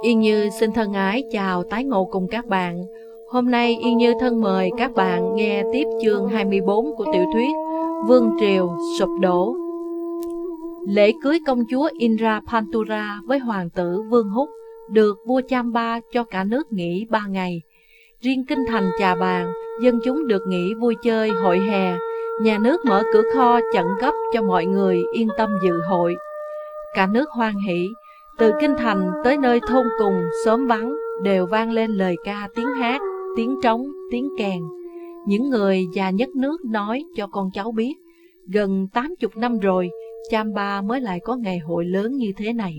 Yên Như xin thân ái chào tái ngộ cùng các bạn. Hôm nay Yên Như thân mời các bạn nghe tiếp chương 24 của tiểu thuyết Vương Triều Sụp Đổ. Lễ cưới công chúa Indra Pantura với hoàng tử Vương Húc được vua Chamba cho cả nước nghỉ 3 ngày. Riêng kinh thành Trà Bàn, dân chúng được nghỉ vui chơi hội hè, nhà nước mở cửa kho chẩn cấp cho mọi người yên tâm dự hội. Cả nước hoan hỷ, từ kinh thành tới nơi thôn cùng, xóm vắng đều vang lên lời ca tiếng hát, tiếng trống, tiếng kèn. Những người già nhất nước nói cho con cháu biết, gần 80 năm rồi, Cham Ba mới lại có ngày hội lớn như thế này.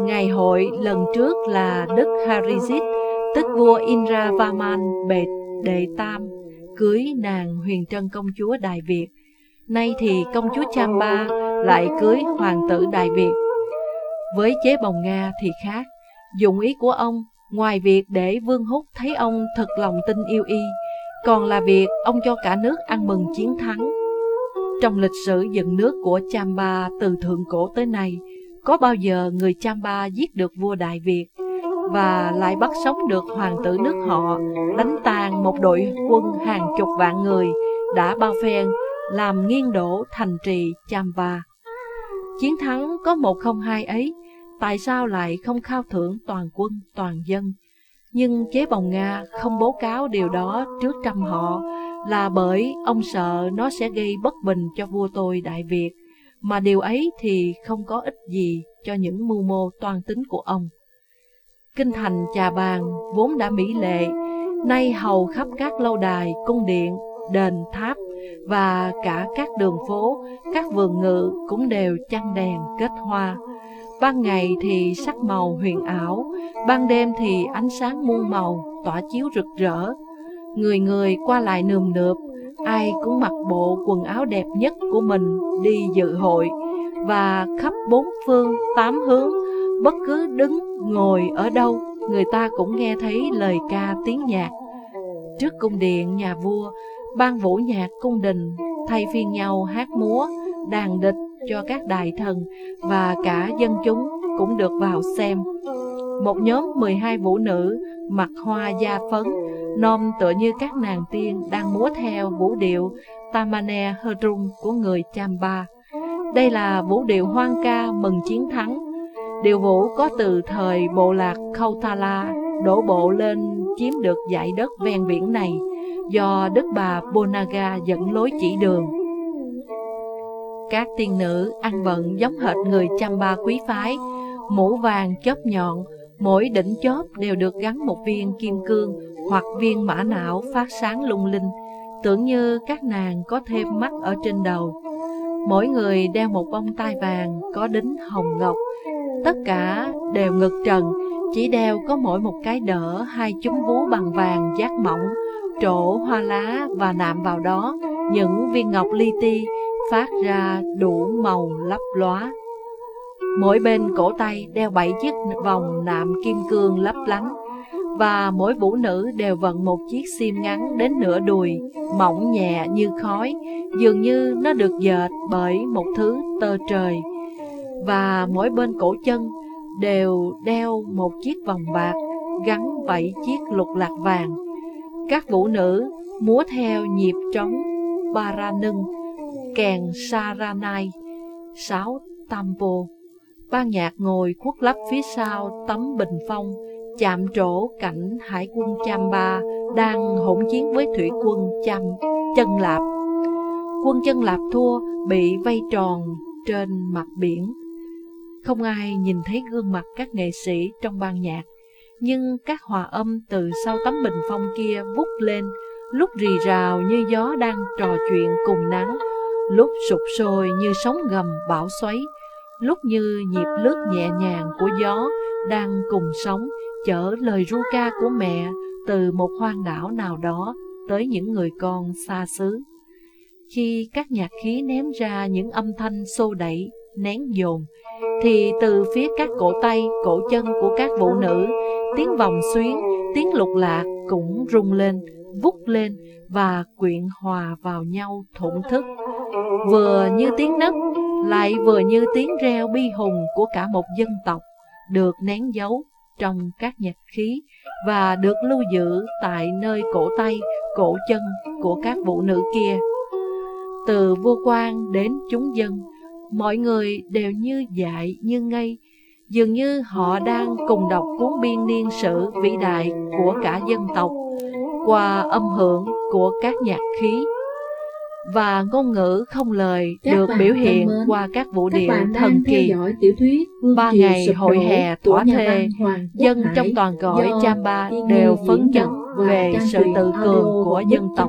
Ngày hội lần trước là Đức Harizit, tức vua Indra Vaman bệt đệ tam, cưới nàng huyền trân công chúa Đại Việt. Nay thì công chúa Cham Ba lại cưới hoàng tử Đại Việt. Với chế bồng Nga thì khác, dụng ý của ông, ngoài việc để Vương Húc thấy ông thật lòng tin yêu y, còn là việc ông cho cả nước ăn mừng chiến thắng. Trong lịch sử dựng nước của Chamba từ thượng cổ tới nay, có bao giờ người Chamba giết được vua Đại Việt và lại bắt sống được hoàng tử nước họ, đánh tàn một đội quân hàng chục vạn người đã bao phen làm nghiêng đổ thành trì Chamba. Chiến thắng có một không hai ấy, tại sao lại không khao thưởng toàn quân, toàn dân? Nhưng chế bồng Nga không bố cáo điều đó trước trăm họ là bởi ông sợ nó sẽ gây bất bình cho vua tôi Đại Việt, mà điều ấy thì không có ích gì cho những mưu mô toan tính của ông. Kinh thành Trà Bàn vốn đã mỹ lệ, nay hầu khắp các lâu đài, cung điện, đền, tháp và cả các đường phố, các vườn ngự cũng đều chăn đèn kết hoa. Ban ngày thì sắc màu huyền ảo, ban đêm thì ánh sáng muôn màu tỏa chiếu rực rỡ. Người người qua lại nườm nượp, ai cũng mặc bộ quần áo đẹp nhất của mình đi dự hội, và khắp bốn phương, tám hướng, bất cứ đứng, ngồi ở đâu, người ta cũng nghe thấy lời ca tiếng nhạc. Trước cung điện nhà vua, ban vũ nhạc cung đình thay phiên nhau hát múa, đàn địch cho các đại thần và cả dân chúng cũng được vào xem. Một nhóm 12 vũ nữ mặc hoa da phấn, nom tựa như các nàng tiên đang múa theo vũ điệu Tamane Herung của người Chamba. Đây là vũ điệu hoang ca mừng chiến thắng. Điệu vũ có từ thời bộ lạc Kautala đổ bộ lên chiếm được dải đất ven biển này do Đức bà Bonaga dẫn lối chỉ đường. Các tiên nữ ăn bận giống hệt người chăm ba quý phái, mũ vàng chóp nhọn, mỗi đỉnh chóp đều được gắn một viên kim cương hoặc viên mã não phát sáng lung linh, tưởng như các nàng có thêm mắt ở trên đầu. Mỗi người đeo một bông tai vàng có đính hồng ngọc, tất cả đều ngực trần, chỉ đeo có mỗi một cái đỡ hai chúng vú bằng vàng giác mỏng, trổ hoa lá và nạm vào đó những viên ngọc li ti phát ra đủ màu lấp lóa. Mỗi bên cổ tay đeo bảy chiếc vòng nạm kim cương lấp lánh, và mỗi vũ nữ đều vận một chiếc xiêm ngắn đến nửa đùi, mỏng nhẹ như khói, dường như nó được dệt bởi một thứ tơ trời. Và mỗi bên cổ chân đều đeo một chiếc vòng bạc gắn bảy chiếc lục lạc vàng. Các vũ nữ múa theo nhịp trống Baranưng kèn Saranai, sáo Tampo. Ban nhạc ngồi khuất lấp phía sau tấm bình phong, chạm trổ cảnh hải quân Chamba đang hỗn chiến với thủy quân Cham Chân Lạp. Quân Chân Lạp thua, bị vây tròn trên mặt biển. Không ai nhìn thấy gương mặt các nghệ sĩ trong ban nhạc, nhưng các hòa âm từ sau tấm bình phong kia vút lên, lúc rì rào như gió đang trò chuyện cùng nắng, lúc sụp sôi như sóng gầm bão xoáy, lúc như nhịp lướt nhẹ nhàng của gió đang cùng sống chở lời ru ca của mẹ từ một hoang đảo nào đó tới những người con xa xứ. Khi các nhạc khí ném ra những âm thanh xô đẩy, nén dồn, thì từ phía các cổ tay, cổ chân của các vũ nữ, tiếng vòng xuyến, tiếng lục lạc cũng rung lên, vút lên và quyện hòa vào nhau thổn thức vừa như tiếng nấc, lại vừa như tiếng reo bi hùng của cả một dân tộc, được nén giấu trong các nhạc khí và được lưu giữ tại nơi cổ tay, cổ chân của các vũ nữ kia. Từ vua quan đến chúng dân, mọi người đều như dại như ngây, dường như họ đang cùng đọc cuốn biên niên sử vĩ đại của cả dân tộc qua âm hưởng của các nhạc khí và ngôn ngữ không lời các được biểu hiện qua các vũ điệu thần kỳ. Ba ngày hội hè tỏa thê, dân trong toàn cõi Chamba đều phấn chấn về sự tự cường của dân tộc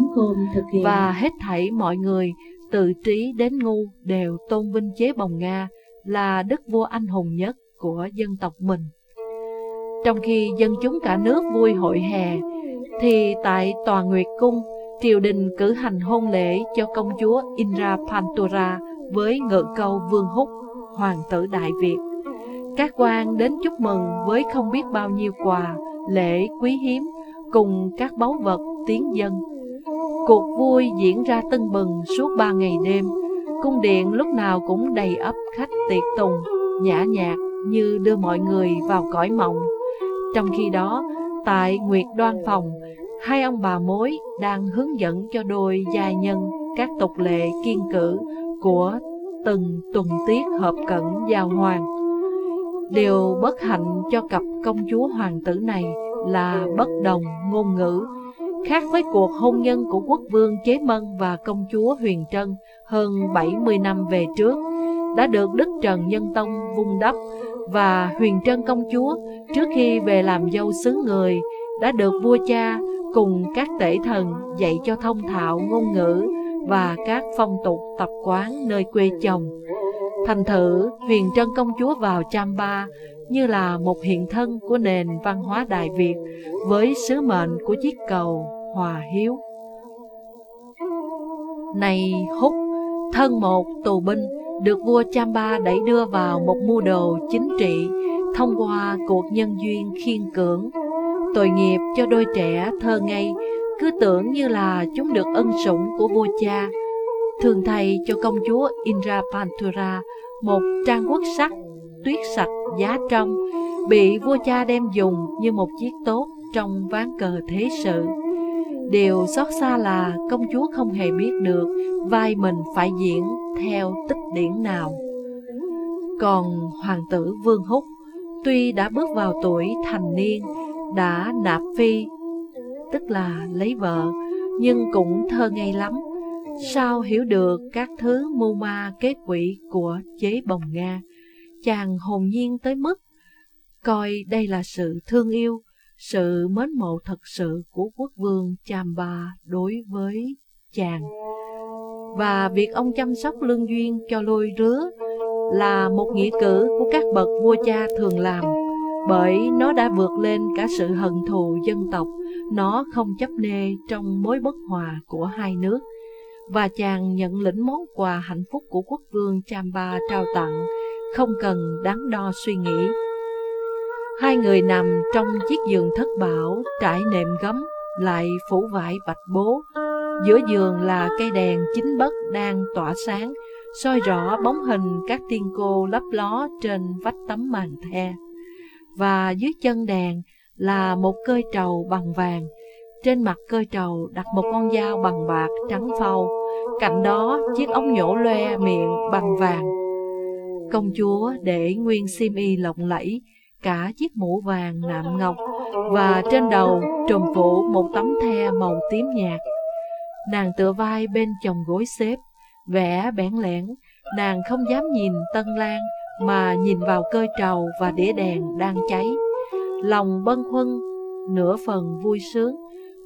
và hết thảy mọi người từ trí đến ngu đều tôn vinh chế bồng Nga là đức vua anh hùng nhất của dân tộc mình. Trong khi dân chúng cả nước vui hội hè, thì tại Tòa Nguyệt Cung, triều đình cử hành hôn lễ cho công chúa Indra Pantura với ngự câu Vương Húc, hoàng tử Đại Việt. Các quan đến chúc mừng với không biết bao nhiêu quà, lễ quý hiếm, cùng các báu vật tiến dân. Cuộc vui diễn ra tưng bừng suốt ba ngày đêm, cung điện lúc nào cũng đầy ấp khách tiệc tùng, nhã nhạc như đưa mọi người vào cõi mộng. Trong khi đó, tại Nguyệt Đoan Phòng, hai ông bà mối đang hướng dẫn cho đôi gia nhân các tục lệ kiên cử của từng tuần tiết hợp cận giao hoàng. Điều bất hạnh cho cặp công chúa hoàng tử này là bất đồng ngôn ngữ, khác với cuộc hôn nhân của quốc vương Chế Mân và công chúa Huyền Trân hơn 70 năm về trước, đã được Đức Trần Nhân Tông vung đắp và Huyền Trân công chúa trước khi về làm dâu xứ người đã được vua cha cùng các tể thần dạy cho thông thạo ngôn ngữ và các phong tục tập quán nơi quê chồng. Thành thử, Huyền Trân công chúa vào Champa như là một hiện thân của nền văn hóa Đại Việt với sứ mệnh của chiếc cầu hòa hiếu. Này Húc, thân một tù binh, được vua Champa đẩy đưa vào một mưu đồ chính trị thông qua cuộc nhân duyên khiên cưỡng Tội nghiệp cho đôi trẻ thơ ngây, cứ tưởng như là chúng được ân sủng của vua cha. Thường thầy cho công chúa Indra Pantura một trang quốc sắc, tuyết sạch, giá trong, bị vua cha đem dùng như một chiếc tốt trong ván cờ thế sự. Điều xót xa là công chúa không hề biết được vai mình phải diễn theo tích điển nào. Còn hoàng tử Vương Húc, tuy đã bước vào tuổi thành niên, đã nạp phi, tức là lấy vợ, nhưng cũng thơ ngây lắm. Sao hiểu được các thứ mưu ma kế quỷ của chế bồng Nga, chàng hồn nhiên tới mức coi đây là sự thương yêu, sự mến mộ thật sự của quốc vương Chamba đối với chàng. Và việc ông chăm sóc lương duyên cho lôi rứa là một nghĩa cử của các bậc vua cha thường làm bởi nó đã vượt lên cả sự hận thù dân tộc, nó không chấp nê trong mối bất hòa của hai nước. Và chàng nhận lĩnh món quà hạnh phúc của quốc vương Chamba trao tặng, không cần đắn đo suy nghĩ. Hai người nằm trong chiếc giường thất bảo, trải nệm gấm, lại phủ vải bạch bố. Giữa giường là cây đèn chính bất đang tỏa sáng, soi rõ bóng hình các tiên cô lấp ló trên vách tấm màn the và dưới chân đèn là một cơi trầu bằng vàng. Trên mặt cơi trầu đặt một con dao bằng bạc trắng phau, cạnh đó chiếc ống nhổ loe miệng bằng vàng. Công chúa để nguyên xiêm y lộng lẫy, cả chiếc mũ vàng nạm ngọc và trên đầu trùm phủ một tấm the màu tím nhạt. Nàng tựa vai bên chồng gối xếp, vẻ bẽn lẽn, nàng không dám nhìn Tân Lan mà nhìn vào cơi trầu và đĩa đèn đang cháy. Lòng bâng khuâng, nửa phần vui sướng,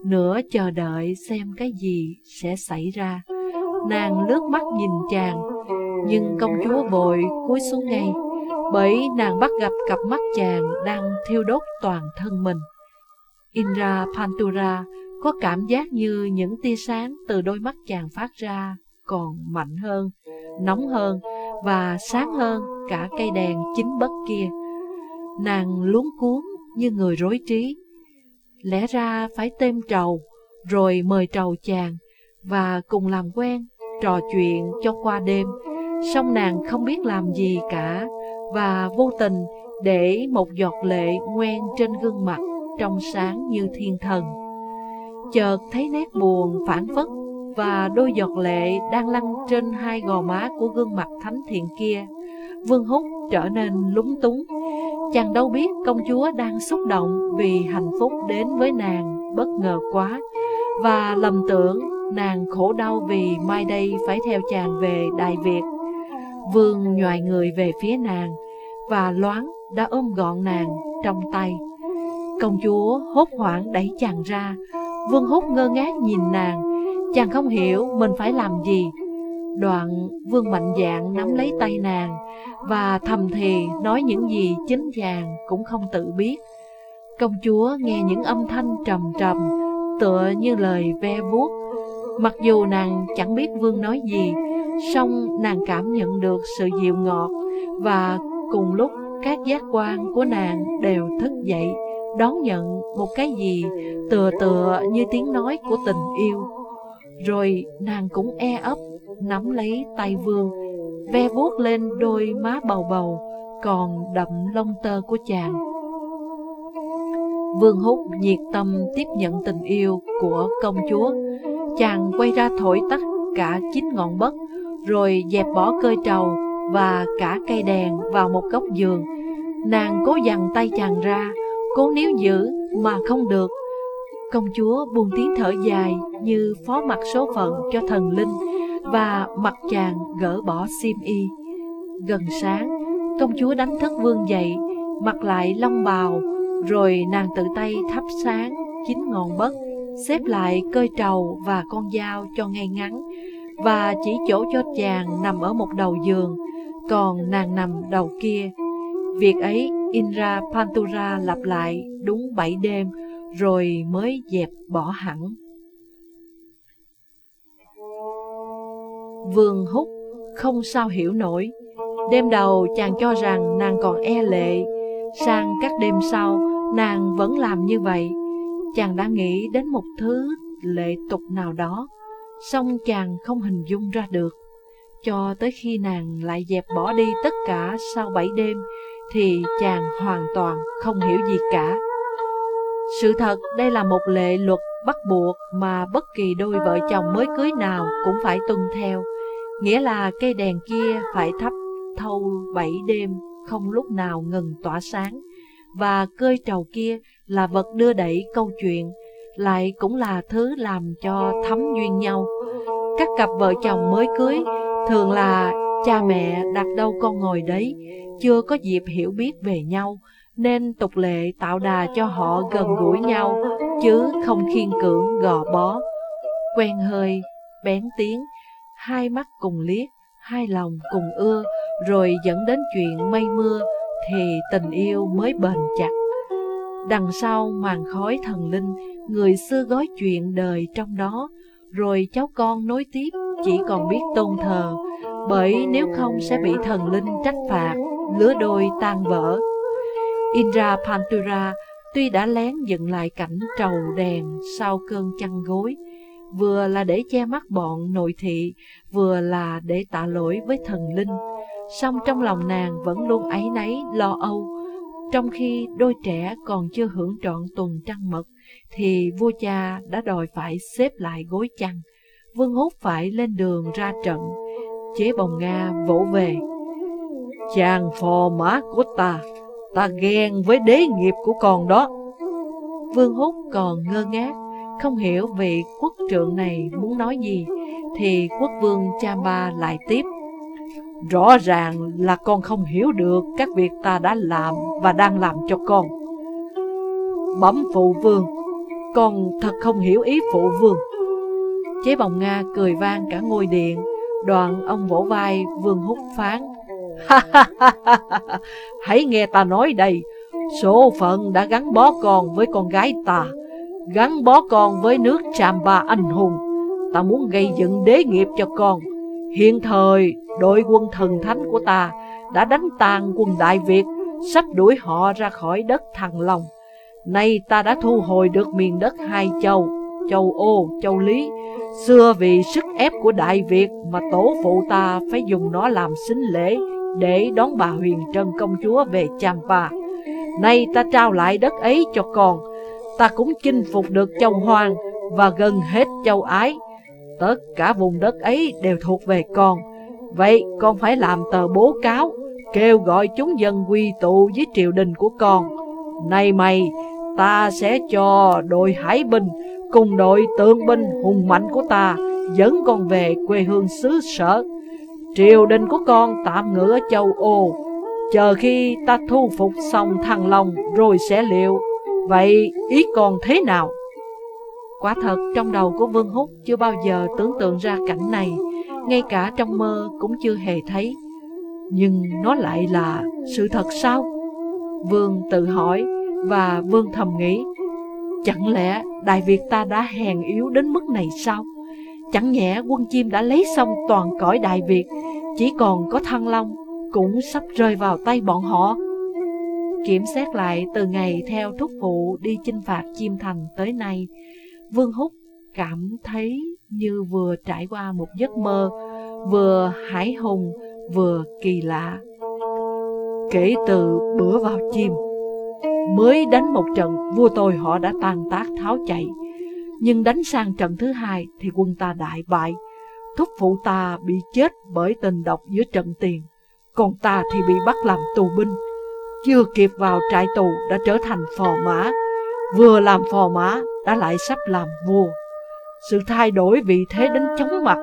nửa chờ đợi xem cái gì sẽ xảy ra. Nàng lướt mắt nhìn chàng, nhưng công chúa bội cúi xuống ngay, bởi nàng bắt gặp cặp mắt chàng đang thiêu đốt toàn thân mình. Indra Pantura có cảm giác như những tia sáng từ đôi mắt chàng phát ra còn mạnh hơn, nóng hơn và sáng hơn cả cây đèn chính bất kia. Nàng luống cuốn như người rối trí. Lẽ ra phải têm trầu, rồi mời trầu chàng, và cùng làm quen, trò chuyện cho qua đêm. Xong nàng không biết làm gì cả, và vô tình để một giọt lệ ngoen trên gương mặt trong sáng như thiên thần. Chợt thấy nét buồn phản phất và đôi giọt lệ đang lăn trên hai gò má của gương mặt thánh thiện kia. Vương Húc trở nên lúng túng. Chàng đâu biết công chúa đang xúc động vì hạnh phúc đến với nàng bất ngờ quá và lầm tưởng nàng khổ đau vì mai đây phải theo chàng về Đại Việt. Vương nhòi người về phía nàng và loáng đã ôm gọn nàng trong tay. Công chúa hốt hoảng đẩy chàng ra, Vương húc ngơ ngác nhìn nàng, chàng không hiểu mình phải làm gì. Đoạn Vương mạnh dạng nắm lấy tay nàng và thầm thì nói những gì chính chàng cũng không tự biết. Công chúa nghe những âm thanh trầm trầm, tựa như lời ve vuốt. Mặc dù nàng chẳng biết Vương nói gì, song nàng cảm nhận được sự dịu ngọt và cùng lúc các giác quan của nàng đều thức dậy, đón nhận một cái gì tựa tựa như tiếng nói của tình yêu. Rồi nàng cũng e ấp, nắm lấy tay Vương, ve vuốt lên đôi má bầu bầu, còn đậm lông tơ của chàng. Vương Húc nhiệt tâm tiếp nhận tình yêu của công chúa. Chàng quay ra thổi tắt cả chín ngọn bất, rồi dẹp bỏ cơi trầu và cả cây đèn vào một góc giường. Nàng cố dằn tay chàng ra, cố níu giữ mà không được. Công chúa buông tiếng thở dài như phó mặc số phận cho thần linh và mặt chàng gỡ bỏ xiêm y. Gần sáng, công chúa đánh thức vương dậy, mặc lại long bào, rồi nàng tự tay thắp sáng chín ngọn bất, xếp lại cơi trầu và con dao cho ngay ngắn, và chỉ chỗ cho chàng nằm ở một đầu giường, còn nàng nằm đầu kia. Việc ấy Indra Pantura lặp lại đúng bảy đêm rồi mới dẹp bỏ hẳn. Vương Húc không sao hiểu nổi. Đêm đầu chàng cho rằng nàng còn e lệ, sang các đêm sau nàng vẫn làm như vậy. Chàng đã nghĩ đến một thứ lệ tục nào đó, song chàng không hình dung ra được. Cho tới khi nàng lại dẹp bỏ đi tất cả sau bảy đêm, thì chàng hoàn toàn không hiểu gì cả. Sự thật đây là một lệ luật bắt buộc mà bất kỳ đôi vợ chồng mới cưới nào cũng phải tuân theo. Nghĩa là cây đèn kia phải thắp thâu bảy đêm, không lúc nào ngừng tỏa sáng. Và cơi trầu kia là vật đưa đẩy câu chuyện, lại cũng là thứ làm cho thấm duyên nhau. Các cặp vợ chồng mới cưới thường là cha mẹ đặt đâu con ngồi đấy, chưa có dịp hiểu biết về nhau, nên tục lệ tạo đà cho họ gần gũi nhau, chứ không khiên cưỡng gò bó. Quen hơi, bén tiếng, hai mắt cùng liếc, hai lòng cùng ưa, rồi dẫn đến chuyện mây mưa, thì tình yêu mới bền chặt. Đằng sau màn khói thần linh, người xưa gói chuyện đời trong đó, rồi cháu con nối tiếp chỉ còn biết tôn thờ, bởi nếu không sẽ bị thần linh trách phạt, lứa đôi tan vỡ. Indra Pantura tuy đã lén dựng lại cảnh trầu đèn sau cơn chăn gối, vừa là để che mắt bọn nội thị, vừa là để tạ lỗi với thần linh. Song trong lòng nàng vẫn luôn ấy nấy lo âu. Trong khi đôi trẻ còn chưa hưởng trọn tuần trăng mật, thì vua cha đã đòi phải xếp lại gối chăn. Vương Hút phải lên đường ra trận. Chế bồng Nga vỗ về. Chàng phò mã của ta, ta ghen với đế nghiệp của con đó. Vương Húc còn ngơ ngác, không hiểu vị quốc trượng này muốn nói gì, thì quốc vương Chamba lại tiếp. Rõ ràng là con không hiểu được các việc ta đã làm và đang làm cho con. Bấm phụ vương, con thật không hiểu ý phụ vương. Chế bồng Nga cười vang cả ngôi điện, đoạn ông vỗ vai vương hút phán. Hãy nghe ta nói đây, số phận đã gắn bó con với con gái ta, gắn bó con với nước Chamba anh hùng. Ta muốn gây dựng đế nghiệp cho con. Hiện thời, đội quân thần thánh của ta đã đánh tàn quân Đại Việt, sắp đuổi họ ra khỏi đất Thăng Long. Nay ta đã thu hồi được miền đất hai châu, châu Ô, châu Lý. Xưa vì sức ép của Đại Việt mà tổ phụ ta phải dùng nó làm xính lễ, để đón bà Huyền Trân công chúa về Champa. Nay ta trao lại đất ấy cho con, ta cũng chinh phục được châu Hoang và gần hết châu Ái. Tất cả vùng đất ấy đều thuộc về con. Vậy con phải làm tờ bố cáo, kêu gọi chúng dân quy tụ với triều đình của con. Này mày, ta sẽ cho đội hải binh cùng đội tượng binh hùng mạnh của ta dẫn con về quê hương xứ sở. Triều đình của con tạm ngữ ở châu Âu, chờ khi ta thu phục xong thằng Long rồi sẽ liệu. Vậy ý con thế nào? Quả thật trong đầu của Vương Húc chưa bao giờ tưởng tượng ra cảnh này, ngay cả trong mơ cũng chưa hề thấy. Nhưng nó lại là sự thật sao? Vương tự hỏi và Vương thầm nghĩ, chẳng lẽ Đại Việt ta đã hèn yếu đến mức này sao? Chẳng nhẽ quân chim đã lấy xong toàn cõi Đại Việt, chỉ còn có Thăng Long, cũng sắp rơi vào tay bọn họ. Kiểm xét lại từ ngày theo thúc phụ đi chinh phạt chim thành tới nay, Vương Húc cảm thấy như vừa trải qua một giấc mơ, vừa hải hùng, vừa kỳ lạ. Kể từ bữa vào chim, mới đánh một trận, vua tôi họ đã tàn tác tháo chạy. Nhưng đánh sang trận thứ hai thì quân ta đại bại, thúc phụ ta bị chết bởi tình độc giữa trận tiền, còn ta thì bị bắt làm tù binh. Chưa kịp vào trại tù đã trở thành phò mã, vừa làm phò mã đã lại sắp làm vua. Sự thay đổi vì thế đến chóng mặt,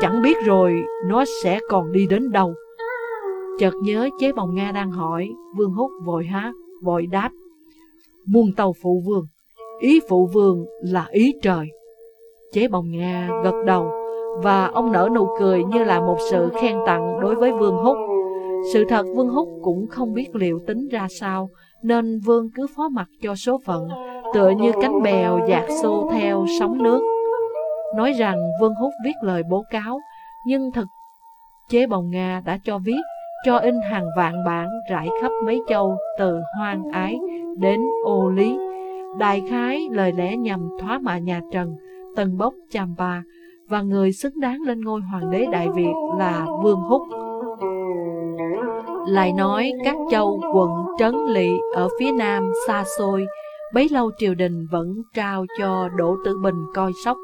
chẳng biết rồi nó sẽ còn đi đến đâu. Chợt nhớ chế bồng Nga đang hỏi, Vương Húc vội hát, vội đáp. Muôn tàu phụ vương, ý phụ vương là ý trời. Chế bồng Nga gật đầu, và ông nở nụ cười như là một sự khen tặng đối với Vương Húc. Sự thật Vương Húc cũng không biết liệu tính ra sao, nên Vương cứ phó mặc cho số phận, tựa như cánh bèo dạt xô theo sóng nước. Nói rằng Vương Húc viết lời bố cáo, nhưng thực chế bồng Nga đã cho viết, cho in hàng vạn bản rải khắp mấy châu từ hoang ái đến ô lý. Đại khái lời lẽ nhằm thoá mạ nhà Trần, tần bốc Champa, và người xứng đáng lên ngôi hoàng đế Đại Việt là Vương Húc. Lại nói các châu, quận, trấn, lỵ ở phía nam xa xôi, bấy lâu triều đình vẫn trao cho Đỗ Tử Bình coi sóc,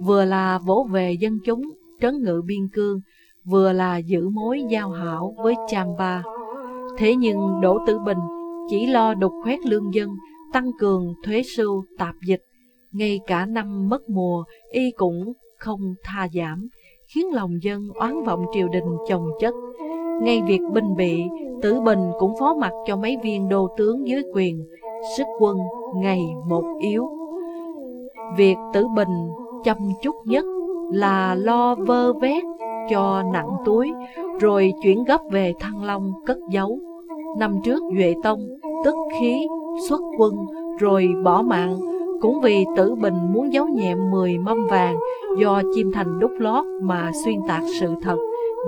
vừa là vỗ về dân chúng, trấn ngự biên cương, vừa là giữ mối giao hảo với Champa. Thế nhưng Đỗ Tử Bình chỉ lo đục khoét lương dân, tăng cường thuế sưu, tạp dịch, ngay cả năm mất mùa, y cũng không tha giảm, khiến lòng dân oán vọng triều đình chồng chất. Ngay việc binh bị, Tử Bình cũng phó mặt cho mấy viên đô tướng dưới quyền, sức quân ngày một yếu. Việc Tử Bình chăm chút nhất là lo vơ vét cho nặng túi, rồi chuyển gấp về Thăng Long cất giấu. Năm trước Duệ Tông tức khí xuất quân rồi bỏ mạng cũng vì Tử Bình muốn giấu nhẹm 10 mâm vàng do chim thành đúc lót mà xuyên tạc sự thật,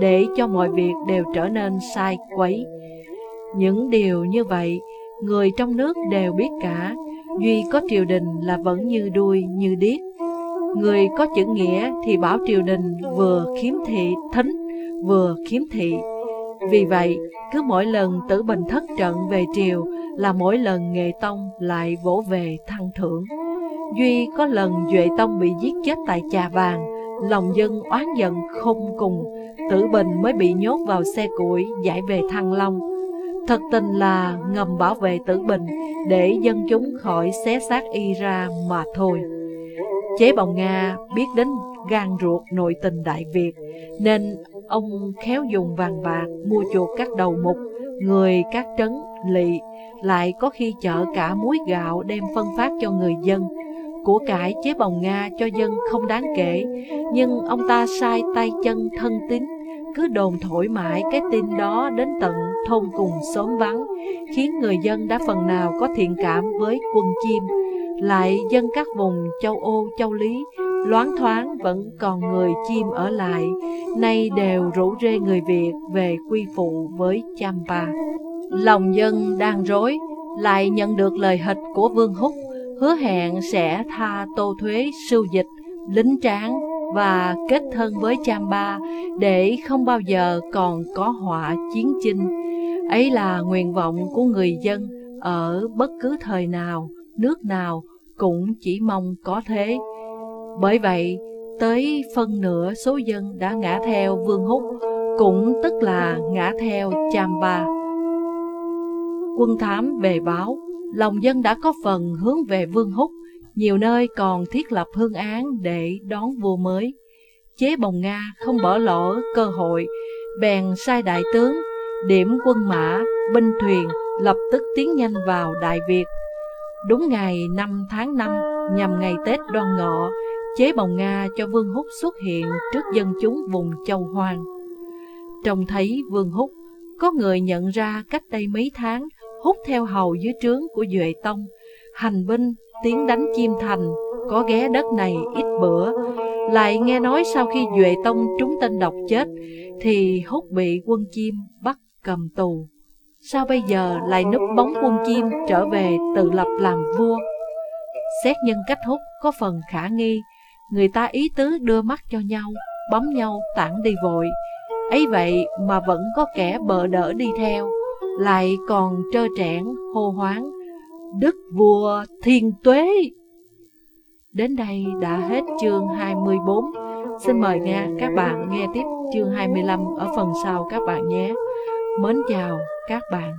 để cho mọi việc đều trở nên sai quấy. Những điều như vậy, người trong nước đều biết cả, duy có triều đình là vẫn như đuôi như điếc. Người có chữ nghĩa thì bảo triều đình vừa khiếm thị thính, vừa khiếm thị. Vì vậy, cứ mỗi lần tử bình thất trận về triều là mỗi lần nghệ tông lại vỗ về thăng thưởng. Duy có lần Duệ Tông bị giết chết tại Trà Vàng, lòng dân oán giận không cùng, Tử Bình mới bị nhốt vào xe củi giải về Thăng Long. Thật tình là ngầm bảo vệ Tử Bình để dân chúng khỏi xé xác y ra mà thôi. Chế Bồng Nga biết đến gan ruột nội tình Đại Việt, nên ông khéo dùng vàng bạc mua chuộc các đầu mục, người các trấn, lỵ, lại có khi chở cả muối gạo đem phân phát cho người dân. Của cải chế bồng Nga cho dân không đáng kể, nhưng ông ta sai tay chân thân tín, cứ đồn thổi mãi cái tin đó đến tận thôn cùng xóm vắng, khiến người dân đã phần nào có thiện cảm với quân chim. Lại dân các vùng châu Âu, châu Lý, loáng thoáng vẫn còn người chim ở lại, nay đều rủ rê người Việt về quy phụ với Champa. Lòng dân đang rối, lại nhận được lời hịch của Vương Húc, hứa hẹn sẽ tha tô thuế sưu dịch, lính tráng và kết thân với Chamba để không bao giờ còn có họa chiến chinh. Ấy là nguyện vọng của người dân ở bất cứ thời nào, nước nào cũng chỉ mong có thế. Bởi vậy, tới phân nửa số dân đã ngã theo Vương Húc, cũng tức là ngã theo Chamba. Quân thám về báo, lòng dân đã có phần hướng về Vương Húc, nhiều nơi còn thiết lập hương án để đón vua mới. Chế bồng Nga không bỏ lỡ cơ hội, bèn sai đại tướng, điểm quân mã, binh thuyền, lập tức tiến nhanh vào Đại Việt. Đúng ngày 5 tháng 5, nhằm ngày Tết đoan ngọ, chế bồng Nga cho Vương Húc xuất hiện trước dân chúng vùng châu Hoang. Trông thấy Vương Húc, có người nhận ra cách đây mấy tháng hút theo hầu dưới trướng của Duệ Tông, hành binh tiến đánh Chiêm Thành, có ghé đất này ít bữa. Lại nghe nói sau khi Duệ Tông trúng tên độc chết, thì hút bị quân Chiêm bắt cầm tù. Sao bây giờ lại núp bóng quân Chiêm trở về tự lập làm vua? Xét nhân cách hút có phần khả nghi, người ta ý tứ đưa mắt cho nhau, bấm nhau tản đi vội. ấy vậy mà vẫn có kẻ bợ đỡ đi theo, lại còn trơ trẽn, hô hoáng, Đức vua thiên tuế! Đến đây đã hết chương 24 Xin mời nghe các bạn nghe tiếp chương 25 ở phần sau các bạn nhé. Mến chào các bạn.